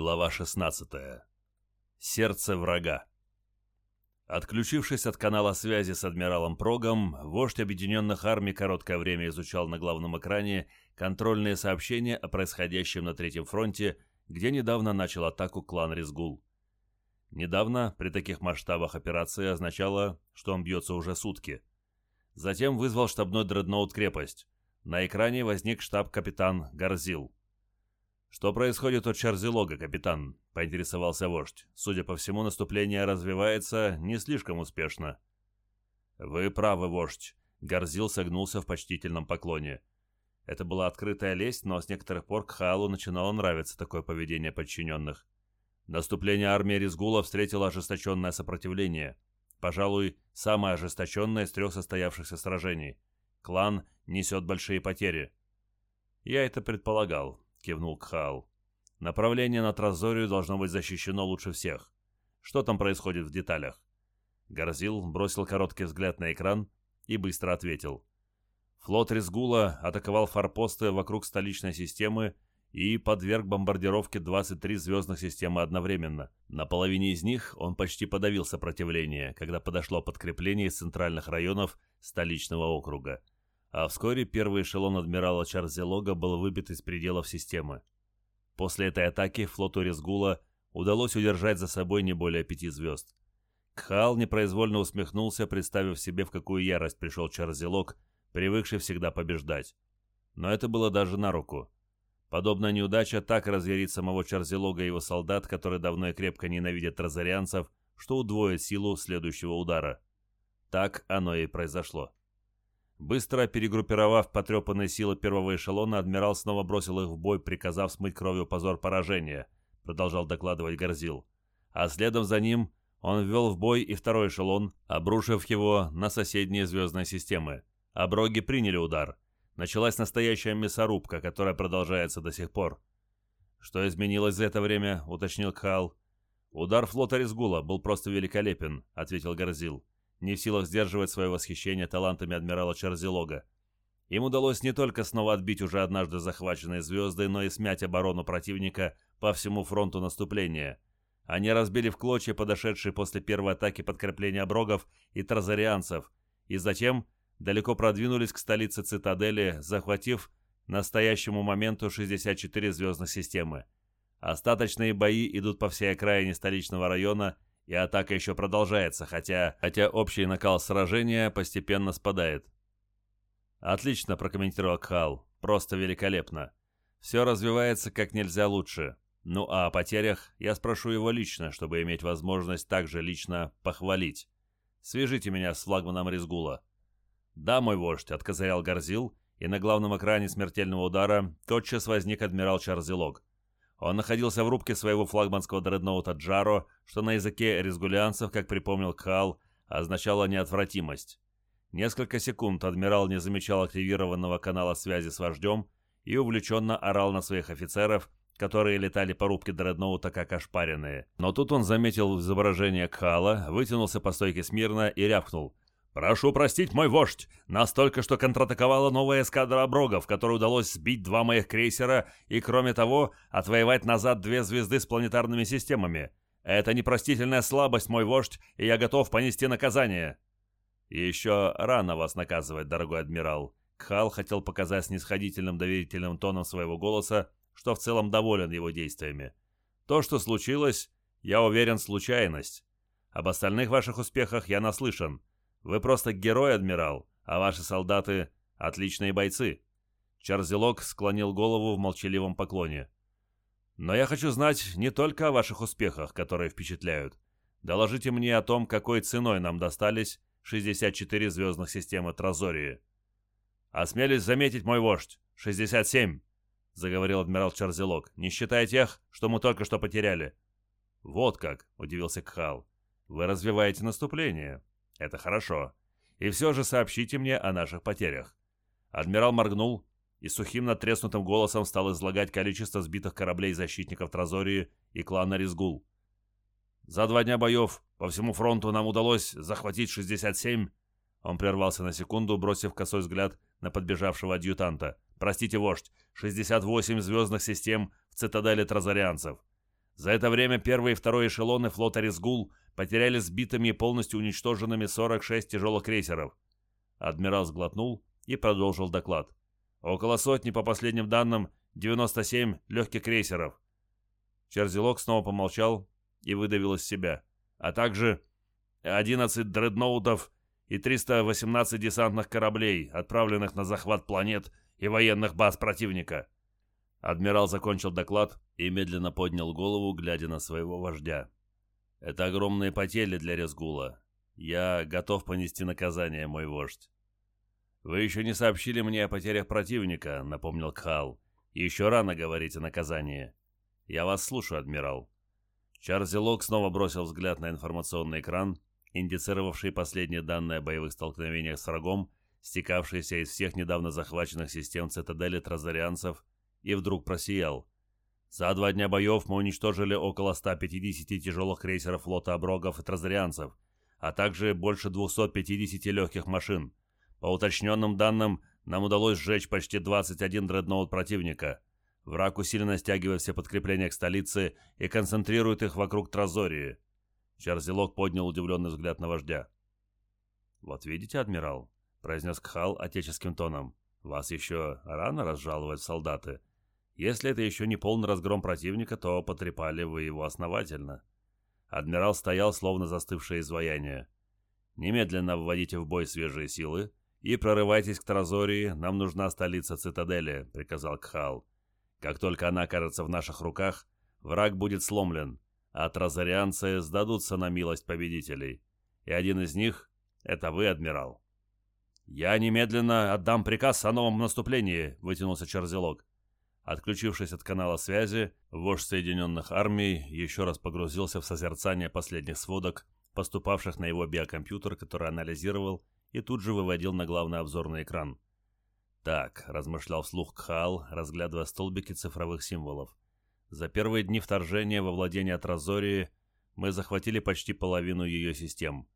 Глава 16. Сердце врага. Отключившись от канала связи с адмиралом Прогом, вождь объединенных армий короткое время изучал на главном экране контрольные сообщения о происходящем на Третьем фронте, где недавно начал атаку клан Резгул. Недавно при таких масштабах операции означало, что он бьется уже сутки. Затем вызвал штабной дредноут «Крепость». На экране возник штаб-капитан Гарзил. «Что происходит от Чарзилога, капитан?» — поинтересовался вождь. «Судя по всему, наступление развивается не слишком успешно». «Вы правы, вождь», — Горзил согнулся в почтительном поклоне. Это была открытая лесть, но с некоторых пор Кхалу начинало нравиться такое поведение подчиненных. Наступление армии Резгула встретило ожесточенное сопротивление. Пожалуй, самое ожесточенное из трех состоявшихся сражений. Клан несет большие потери. Я это предполагал. — кивнул Кхал. «Направление на Тразорию должно быть защищено лучше всех. Что там происходит в деталях?» Горзил бросил короткий взгляд на экран и быстро ответил. Флот Резгула атаковал форпосты вокруг столичной системы и подверг бомбардировке 23 звездных системы одновременно. На половине из них он почти подавил сопротивление, когда подошло подкрепление из центральных районов столичного округа а вскоре первый эшелон адмирала Чарзелога был выбит из пределов системы. После этой атаки флоту Резгула удалось удержать за собой не более пяти звезд. Кхал непроизвольно усмехнулся, представив себе, в какую ярость пришел Чарзелог, привыкший всегда побеждать. Но это было даже на руку. Подобная неудача так разъярит самого Чарзелога и его солдат, которые давно и крепко ненавидят розарианцев, что удвоит силу следующего удара. Так оно и произошло. Быстро перегруппировав потрепанные силы первого эшелона, адмирал снова бросил их в бой, приказав смыть кровью позор поражения, продолжал докладывать Горзил. А следом за ним он ввел в бой и второй эшелон, обрушив его на соседние звездные системы. Оброги приняли удар. Началась настоящая мясорубка, которая продолжается до сих пор. «Что изменилось за это время?» — уточнил Кхал. «Удар флота Резгула был просто великолепен», — ответил Горзил не в силах сдерживать свое восхищение талантами адмирала Чарзилога. Им удалось не только снова отбить уже однажды захваченные звезды, но и смять оборону противника по всему фронту наступления. Они разбили в клочья подошедшие после первой атаки подкрепления брогов и тразарианцев, и затем далеко продвинулись к столице цитадели, захватив настоящему моменту 64 звездных системы. Остаточные бои идут по всей окраине столичного района – и атака еще продолжается, хотя, хотя общий накал сражения постепенно спадает. «Отлично», — прокомментировал Кхал. «Просто великолепно. Все развивается как нельзя лучше. Ну а о потерях я спрошу его лично, чтобы иметь возможность также лично похвалить. Свяжите меня с флагманом Резгула». «Да, мой вождь», — откозырял Горзил, и на главном экране смертельного удара тотчас возник адмирал Чарзилог. Он находился в рубке своего флагманского дредноута Джаро, что на языке резгулянцев, как припомнил Кхал, означало неотвратимость. Несколько секунд адмирал не замечал активированного канала связи с вождем и увлеченно орал на своих офицеров, которые летали по рубке дредноута как ошпаренные. Но тут он заметил изображение Кхала, вытянулся по стойке смирно и рявкнул. «Прошу простить, мой вождь! Нас только что контратаковала новая эскадра оброгов, которой удалось сбить два моих крейсера и, кроме того, отвоевать назад две звезды с планетарными системами. Это непростительная слабость, мой вождь, и я готов понести наказание». «Еще рано вас наказывать, дорогой адмирал». Кхал хотел показать снисходительным доверительным тоном своего голоса, что в целом доволен его действиями. «То, что случилось, я уверен, случайность. Об остальных ваших успехах я наслышан». Вы просто герой, адмирал, а ваши солдаты — отличные бойцы». Чарзелок склонил голову в молчаливом поклоне. «Но я хочу знать не только о ваших успехах, которые впечатляют. Доложите мне о том, какой ценой нам достались 64 звездных системы Тразории». «Осмелюсь заметить, мой вождь, 67», — заговорил адмирал Чарзелок, «не считая тех, что мы только что потеряли». «Вот как», — удивился Кхал. «Вы развиваете наступление. Это хорошо. И все же сообщите мне о наших потерях. Адмирал моргнул и сухим надтреснутым голосом стал излагать количество сбитых кораблей защитников Тразории и клана Резгул. За два дня боев по всему фронту нам удалось захватить 67. Он прервался на секунду, бросив косой взгляд на подбежавшего адъютанта. «Простите, вождь, 68 звездных систем в цитадели тразарианцев. За это время первый и второй эшелоны флота «Резгул» потеряли сбитыми и полностью уничтоженными 46 тяжелых крейсеров. Адмирал сглотнул и продолжил доклад. Около сотни, по последним данным, 97 легких крейсеров. Черзелок снова помолчал и выдавил из себя. А также 11 дредноутов и 318 десантных кораблей, отправленных на захват планет и военных баз противника. Адмирал закончил доклад и медленно поднял голову, глядя на своего вождя. «Это огромные потери для Резгула. Я готов понести наказание, мой вождь». «Вы еще не сообщили мне о потерях противника», — напомнил Кхал. «Еще рано говорить о наказании». «Я вас слушаю, адмирал». Чарзелок снова бросил взгляд на информационный экран, индицировавший последние данные о боевых столкновениях с врагом, стекавшиеся из всех недавно захваченных систем цитадели тразарианцев, и вдруг просиял. За два дня боев мы уничтожили около 150 тяжелых крейсеров флота оброгов и тразарианцев, а также больше 250 легких машин. По уточненным данным, нам удалось сжечь почти 21 дредноут противника. Враг усиленно стягивает все подкрепления к столице и концентрирует их вокруг Тразории. Чарзелок поднял удивленный взгляд на вождя. «Вот видите, адмирал», — произнес Кхал отеческим тоном, — «вас еще рано разжаловать солдаты. Если это еще не полный разгром противника, то потрепали вы его основательно». Адмирал стоял, словно застывшее изваяние. «Немедленно вводите в бой свежие силы и прорывайтесь к Тразории, нам нужна столица цитадели», — приказал Кхал. «Как только она окажется в наших руках, враг будет сломлен, а тразарианцы сдадутся на милость победителей. И один из них — это вы, адмирал». «Я немедленно отдам приказ о новом наступлении», — вытянулся Чарзелок. Отключившись от канала связи, вождь Соединенных Армий еще раз погрузился в созерцание последних сводок, поступавших на его биокомпьютер, который анализировал и тут же выводил на главный обзорный экран. «Так», — размышлял вслух Кхал, разглядывая столбики цифровых символов. «За первые дни вторжения во владение Тразории мы захватили почти половину ее систем.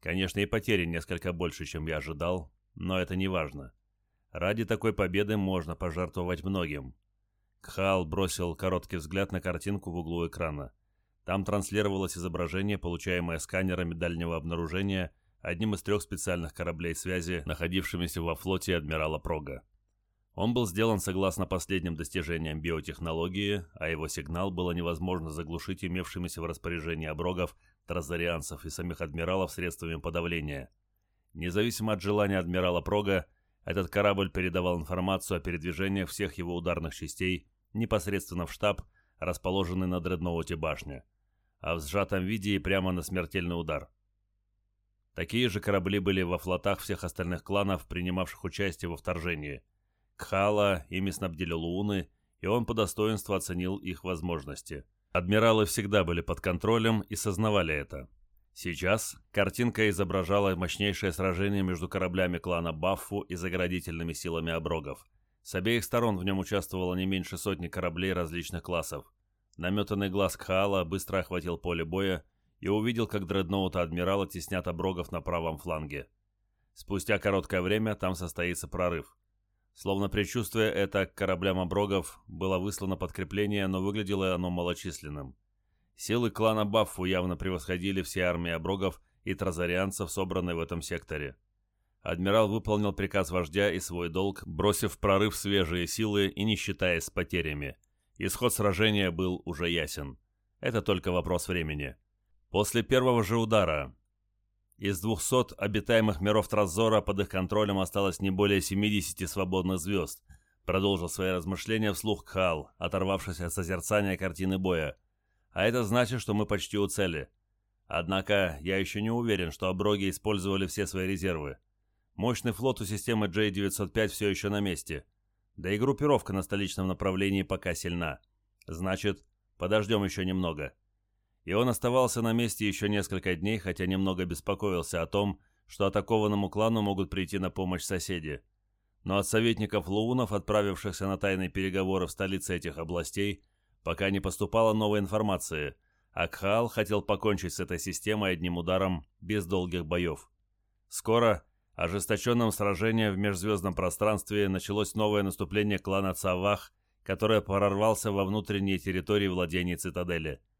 Конечно, и потери несколько больше, чем я ожидал, но это не важно. Ради такой победы можно пожертвовать многим». Кхал бросил короткий взгляд на картинку в углу экрана. Там транслировалось изображение, получаемое сканерами дальнего обнаружения одним из трех специальных кораблей связи, находившимися во флоте адмирала Прога. Он был сделан согласно последним достижениям биотехнологии, а его сигнал было невозможно заглушить имевшимися в распоряжении оброгов, тразарианцев и самих адмиралов средствами подавления. Независимо от желания адмирала Прога, этот корабль передавал информацию о передвижениях всех его ударных частей непосредственно в штаб, расположенный на дредноуте башня, а в сжатом виде и прямо на смертельный удар – Такие же корабли были во флотах всех остальных кланов, принимавших участие во вторжении. Кхала ими снабдили луны, и он по достоинству оценил их возможности. Адмиралы всегда были под контролем и сознавали это. Сейчас картинка изображала мощнейшее сражение между кораблями клана Баффу и заградительными силами оброгов. С обеих сторон в нем участвовало не меньше сотни кораблей различных классов. Наметанный глаз Кхаала быстро охватил поле боя и увидел, как дредноуты адмирала теснят оброгов на правом фланге. Спустя короткое время там состоится прорыв. Словно предчувствуя это, к кораблям оброгов было выслано подкрепление, но выглядело оно малочисленным. Силы клана Баффу явно превосходили все армии оброгов и тразарианцев, собранные в этом секторе. Адмирал выполнил приказ вождя и свой долг, бросив в прорыв свежие силы и не считаясь с потерями. Исход сражения был уже ясен. Это только вопрос времени. После первого же удара из 200 обитаемых миров Тразора под их контролем осталось не более 70 свободных звезд, продолжил свои размышления вслух Кхал, оторвавшись от созерцания картины боя. А это значит, что мы почти у цели. Однако я еще не уверен, что оброги использовали все свои резервы. Мощный флот у системы J-905 все еще на месте. Да и группировка на столичном направлении пока сильна. Значит, подождем еще немного и он оставался на месте еще несколько дней, хотя немного беспокоился о том, что атакованному клану могут прийти на помощь соседи. Но от советников Луунов, отправившихся на тайные переговоры в столице этих областей, пока не поступало новой информации, а Кхаал хотел покончить с этой системой одним ударом, без долгих боев. Скоро, ожесточенном сражении в межзвездном пространстве, началось новое наступление клана Цавах, которое прорвался во внутренние территории владений цитадели –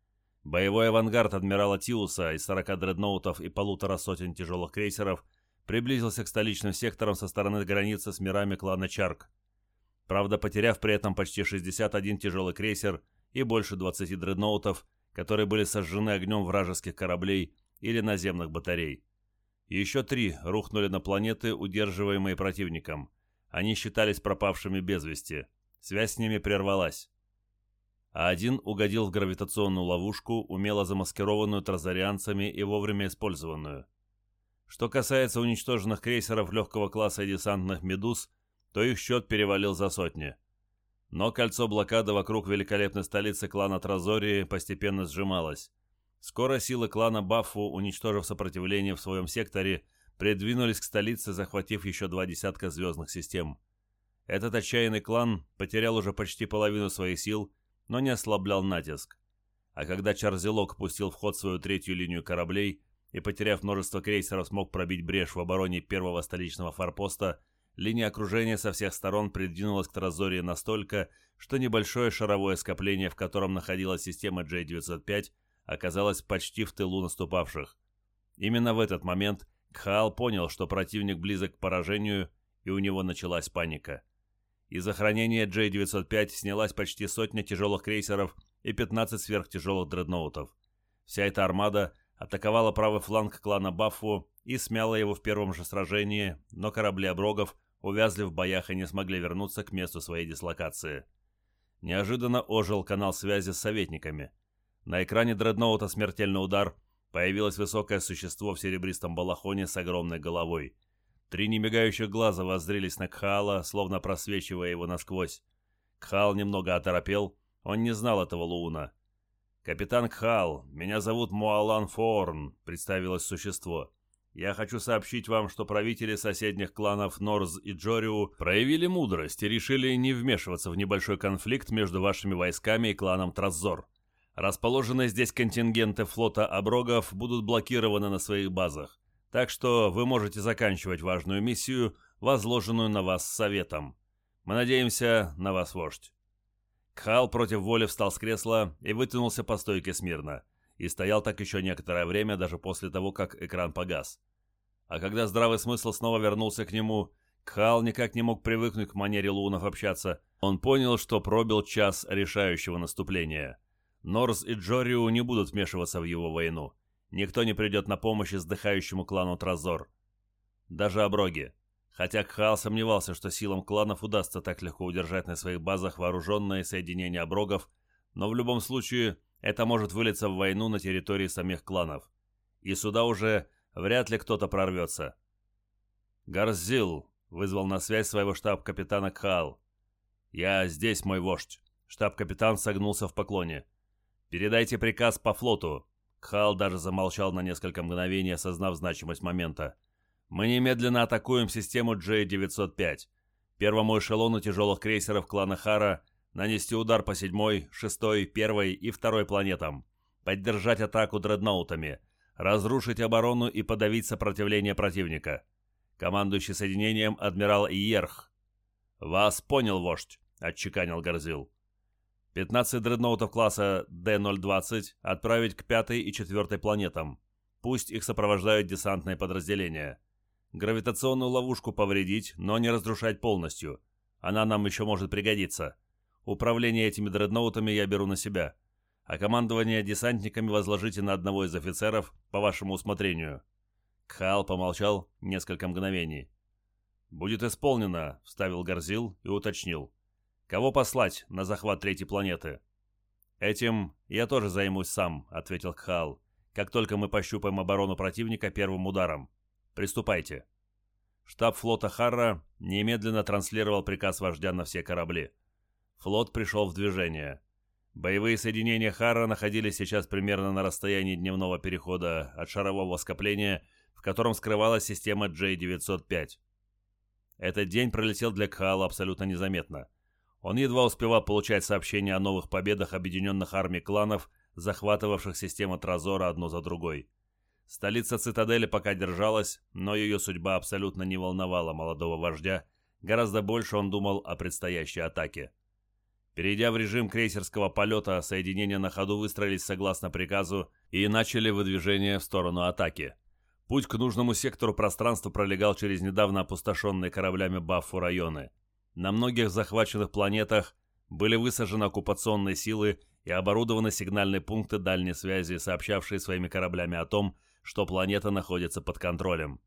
Боевой авангард адмирала Тиуса из 40 дредноутов и полутора сотен тяжелых крейсеров приблизился к столичным секторам со стороны границы с мирами клана Чарк. Правда, потеряв при этом почти 61 тяжелый крейсер и больше 20 дредноутов, которые были сожжены огнем вражеских кораблей или наземных батарей. Еще три рухнули на планеты, удерживаемые противником. Они считались пропавшими без вести. Связь с ними прервалась. А один угодил в гравитационную ловушку, умело замаскированную тразарианцами и вовремя использованную. Что касается уничтоженных крейсеров легкого класса и десантных «Медуз», то их счет перевалил за сотни. Но кольцо блокады вокруг великолепной столицы клана Тразории постепенно сжималось. Скоро силы клана Баффу, уничтожив сопротивление в своем секторе, придвинулись к столице, захватив еще два десятка звездных систем. Этот отчаянный клан потерял уже почти половину своих сил, но не ослаблял натиск. А когда Чарзелок пустил в ход свою третью линию кораблей и, потеряв множество крейсеров, смог пробить брешь в обороне первого столичного форпоста, линия окружения со всех сторон придвинулась к Тразории настолько, что небольшое шаровое скопление, в котором находилась система J-905, оказалась почти в тылу наступавших. Именно в этот момент Кхаал понял, что противник близок к поражению, и у него началась паника. Из охранения J-905 снялась почти сотня тяжелых крейсеров и 15 сверхтяжелых дредноутов. Вся эта армада атаковала правый фланг клана Баффу и смяла его в первом же сражении, но корабли оброгов увязли в боях и не смогли вернуться к месту своей дислокации. Неожиданно ожил канал связи с советниками. На экране дредноута «Смертельный удар» появилось высокое существо в серебристом балахоне с огромной головой. Три немигающих глаза воззрелись на Кхала, словно просвечивая его насквозь. Кхал немного оторопел, он не знал этого Луна. «Капитан Кхал, меня зовут Муалан Форн», — представилось существо. «Я хочу сообщить вам, что правители соседних кланов Норз и Джориу проявили мудрость и решили не вмешиваться в небольшой конфликт между вашими войсками и кланом Траззор. Расположенные здесь контингенты флота оброгов будут блокированы на своих базах, так что вы можете заканчивать важную миссию, возложенную на вас советом. Мы надеемся на вас, вождь». Кхал против воли встал с кресла и вытянулся по стойке смирно, и стоял так еще некоторое время, даже после того, как экран погас. А когда здравый смысл снова вернулся к нему, Кхал никак не мог привыкнуть к манере лунов общаться. Он понял, что пробил час решающего наступления – Норс и Джориу не будут вмешиваться в его войну. Никто не придет на помощь издыхающему клану Тразор. Даже оброги. Хотя Кхал сомневался, что силам кланов удастся так легко удержать на своих базах вооруженные соединения оброгов, но в любом случае это может вылиться в войну на территории самих кланов. И сюда уже вряд ли кто-то прорвется. «Гарзил», — вызвал на связь своего штаб-капитана Кхал. «Я здесь, мой вождь». Штаб-капитан согнулся в поклоне. «Передайте приказ по флоту». Кхал даже замолчал на несколько мгновений, осознав значимость момента. «Мы немедленно атакуем систему J-905. Первому эшелону тяжелых крейсеров клана Хара нанести удар по седьмой, шестой, первой и второй планетам. Поддержать атаку дредноутами. Разрушить оборону и подавить сопротивление противника. Командующий соединением адмирал Иерх. «Вас понял, вождь», — отчеканил Горзил. 15 дредноутов класса D-020 отправить к пятой и четвертой планетам. Пусть их сопровождают десантные подразделения. Гравитационную ловушку повредить, но не разрушать полностью. Она нам еще может пригодиться. Управление этими дредноутами я беру на себя. А командование десантниками возложите на одного из офицеров по вашему усмотрению. Кхал помолчал несколько мгновений. «Будет исполнено», — вставил Горзил и уточнил. Кого послать на захват третьей планеты? Этим я тоже займусь сам, ответил Кхал. Как только мы пощупаем оборону противника первым ударом. Приступайте. Штаб флота Харра немедленно транслировал приказ вождя на все корабли. Флот пришел в движение. Боевые соединения Харра находились сейчас примерно на расстоянии дневного перехода от шарового скопления, в котором скрывалась система J-905. Этот день пролетел для Кхала абсолютно незаметно. Он едва успевал получать сообщения о новых победах объединенных армий кланов, захватывавших систему Тразора одну за другой. Столица цитадели пока держалась, но ее судьба абсолютно не волновала молодого вождя, гораздо больше он думал о предстоящей атаке. Перейдя в режим крейсерского полета, соединения на ходу выстроились согласно приказу и начали выдвижение в сторону атаки. Путь к нужному сектору пространства пролегал через недавно опустошенные кораблями Баффу районы. На многих захваченных планетах были высажены оккупационные силы и оборудованы сигнальные пункты дальней связи, сообщавшие своими кораблями о том, что планета находится под контролем.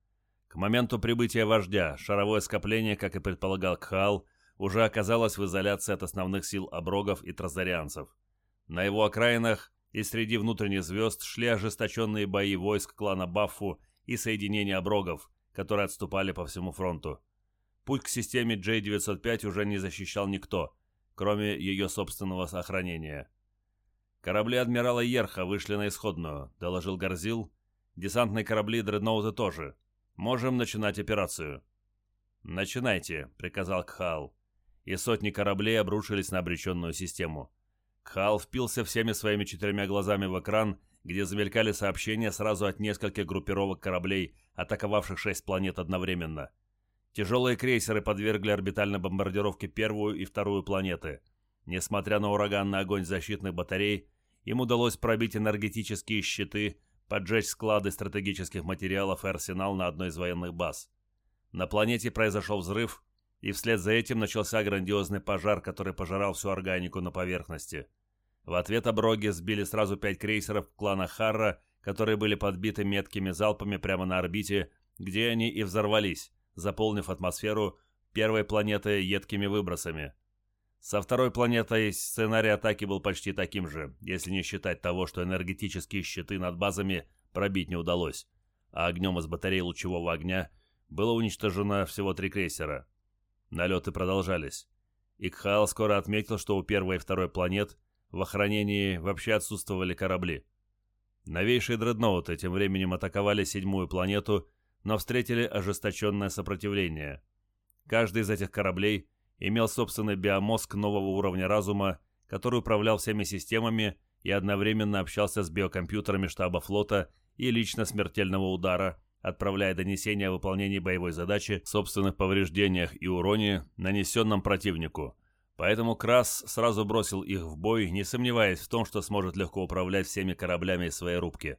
К моменту прибытия вождя шаровое скопление, как и предполагал Кхал, уже оказалось в изоляции от основных сил оброгов и тразарианцев. На его окраинах и среди внутренних звезд шли ожесточенные бои войск клана Баффу и соединения оброгов, которые отступали по всему фронту. Путь к системе J-905 уже не защищал никто, кроме ее собственного охранения. «Корабли адмирала Ерха вышли на исходную», — доложил Горзил. «Десантные корабли Дредноута тоже. Можем начинать операцию». «Начинайте», — приказал Кхал. И сотни кораблей обрушились на обреченную систему. Кхал впился всеми своими четырьмя глазами в экран где замелькали сообщения сразу от нескольких группировок кораблей, атаковавших шесть планет одновременно. Тяжелые крейсеры подвергли орбитальной бомбардировке первую и вторую планеты. Несмотря на ураганный огонь защитных батарей, им удалось пробить энергетические щиты, поджечь склады стратегических материалов и арсенал на одной из военных баз. На планете произошел взрыв, и вслед за этим начался грандиозный пожар, который пожирал всю органику на поверхности – в ответ оброги сбили сразу пять крейсеров клана Харра, которые были подбиты меткими залпами прямо на орбите, где они и взорвались, заполнив атмосферу первой планеты едкими выбросами. Со второй планетой сценарий атаки был почти таким же, если не считать того, что энергетические щиты над базами пробить не удалось, а огнем из батарей лучевого огня было уничтожено всего три крейсера. Налеты продолжались. Икхаал скоро отметил, что у первой и второй планет в охранении вообще отсутствовали корабли. Новейшие дредноуты тем временем атаковали седьмую планету, но встретили ожесточенное сопротивление. Каждый из этих кораблей имел собственный биомозг нового уровня разума, который управлял всеми системами и одновременно общался с биокомпьютерами штаба флота и лично смертельного удара, отправляя донесения о выполнении боевой задачи, собственных повреждениях и уроне, нанесенном противнику – Поэтому Крас сразу бросил их в бой, не сомневаясь в том, что сможет легко управлять всеми кораблями из своей рубки.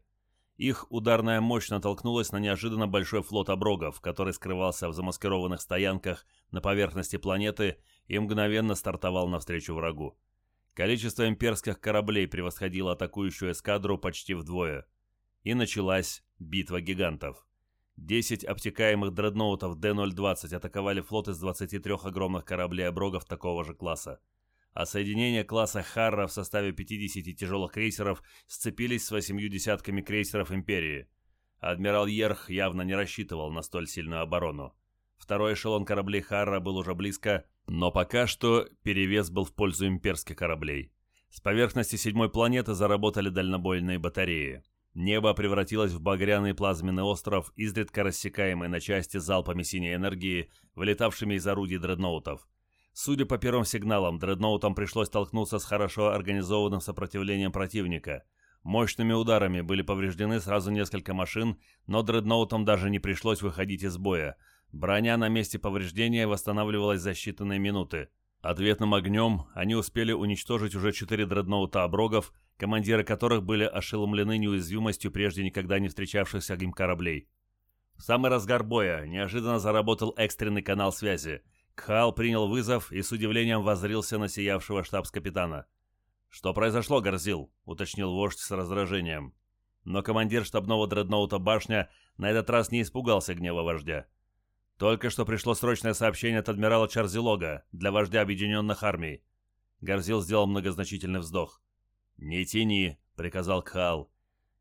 Их ударная мощь натолкнулась на неожиданно большой флот оброгов, который скрывался в замаскированных стоянках на поверхности планеты и мгновенно стартовал навстречу врагу. Количество имперских кораблей превосходило атакующую эскадру почти вдвое. И началась битва гигантов. 10 обтекаемых дредноутов Д-020 атаковали флот из 23 огромных кораблей оброгов такого же класса. А соединения класса Харра в составе 50 тяжелых крейсеров сцепились с восемью десятками крейсеров Империи. Адмирал Ерх явно не рассчитывал на столь сильную оборону. Второй эшелон кораблей Харра был уже близко, но пока что перевес был в пользу имперских кораблей. С поверхности седьмой планеты заработали дальнобойные батареи. Небо превратилось в багряный плазменный остров, изредка рассекаемый на части залпами синей энергии, вылетавшими из орудий дредноутов. Судя по первым сигналам, дредноутам пришлось столкнуться с хорошо организованным сопротивлением противника. Мощными ударами были повреждены сразу несколько машин, но дредноутам даже не пришлось выходить из боя. Броня на месте повреждения восстанавливалась за считанные минуты. Ответным огнем они успели уничтожить уже четыре дредноута оброгов, командиры которых были ошеломлены неуязвимостью прежде никогда не встречавшихся им кораблей. В самый разгар боя неожиданно заработал экстренный канал связи. Кхал принял вызов и с удивлением воззрился на сиявшего штабс-капитана. «Что произошло, Горзил?» — уточнил вождь с раздражением. Но командир штабного дредноута «Башня» на этот раз не испугался гнева вождя. Только что пришло срочное сообщение от адмирала Чарзилога для вождя Объединенных Армий. Горзил сделал многозначительный вздох. «Не тяни», — приказал Кхал.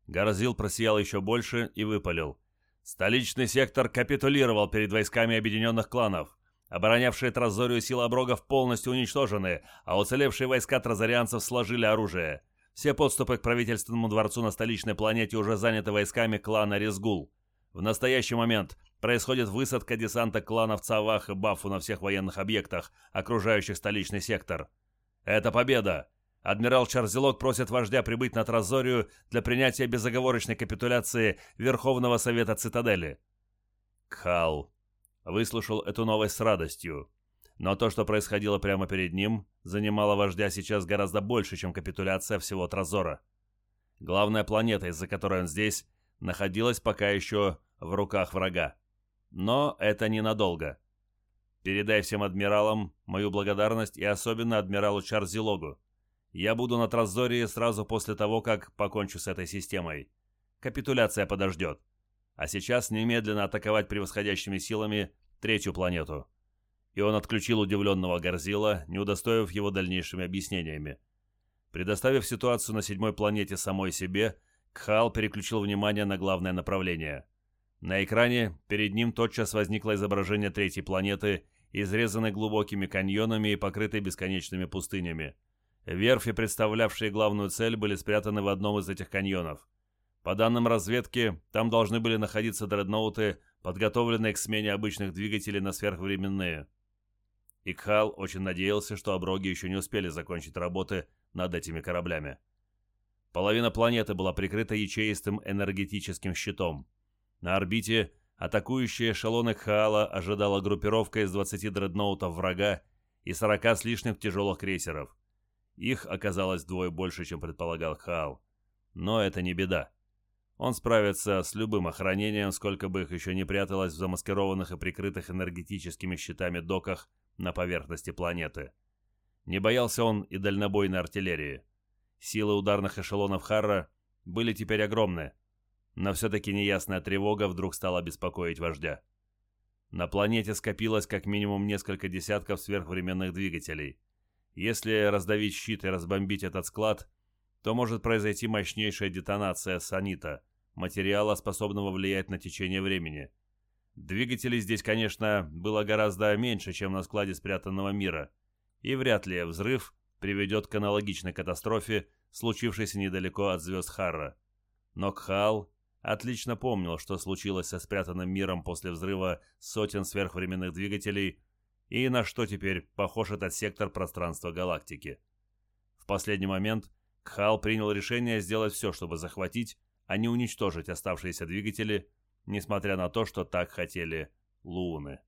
Горзил просиял еще больше и выпалил. «Столичный сектор капитулировал перед войсками объединенных кланов. Оборонявшие Тразорию силы оброгов полностью уничтожены, а уцелевшие войска тразорианцев сложили оружие. Все подступы к правительственному дворцу на столичной планете уже заняты войсками клана Резгул. В настоящий момент происходит высадка десанта кланов Цавах и Бафу на всех военных объектах, окружающих столичный сектор. Это победа! Адмирал Чарзелок просит вождя прибыть на Тразорию для принятия безоговорочной капитуляции Верховного Совета Цитадели. Кхал выслушал эту новость с радостью. Но то, что происходило прямо перед ним, занимало вождя сейчас гораздо больше, чем капитуляция всего Тразора. Главная планета, из-за которой он здесь, находилась пока еще в руках врага. Но это ненадолго. Передай всем адмиралам мою благодарность и особенно адмиралу Чарзилогу. Я буду на Тразории сразу после того, как покончу с этой системой. Капитуляция подождет. А сейчас немедленно атаковать превосходящими силами третью планету. И он отключил удивленного Горзила, не удостоив его дальнейшими объяснениями. Предоставив ситуацию на седьмой планете самой себе, Кхал переключил внимание на главное направление. На экране перед ним тотчас возникло изображение третьей планеты, изрезанной глубокими каньонами и покрытой бесконечными пустынями. Верфи, представлявшие главную цель, были спрятаны в одном из этих каньонов. По данным разведки, там должны были находиться дредноуты, подготовленные к смене обычных двигателей на сверхвременные. Икхал очень надеялся, что оброги еще не успели закончить работы над этими кораблями. Половина планеты была прикрыта ячеистым энергетическим щитом. На орбите атакующие эшелоны Кхаала ожидала группировка из 20 дредноутов врага и 40 с лишним тяжелых крейсеров. Их оказалось двое больше, чем предполагал Хаал. Но это не беда. Он справится с любым охранением, сколько бы их еще не пряталось в замаскированных и прикрытых энергетическими щитами доках на поверхности планеты. Не боялся он и дальнобойной артиллерии. Силы ударных эшелонов Харра были теперь огромны, но все-таки неясная тревога вдруг стала беспокоить вождя. На планете скопилось как минимум несколько десятков сверхвременных двигателей. Если раздавить щит и разбомбить этот склад, то может произойти мощнейшая детонация санита, материала, способного влиять на течение времени. Двигателей здесь, конечно, было гораздо меньше, чем на складе спрятанного мира, и вряд ли взрыв приведет к аналогичной катастрофе, случившейся недалеко от звезд Харра. Но Кхал отлично помнил, что случилось со спрятанным миром после взрыва сотен сверхвременных двигателей и на что теперь похож этот сектор пространства галактики. В последний момент Кхал принял решение сделать все, чтобы захватить, а не уничтожить оставшиеся двигатели, несмотря на то, что так хотели Луны.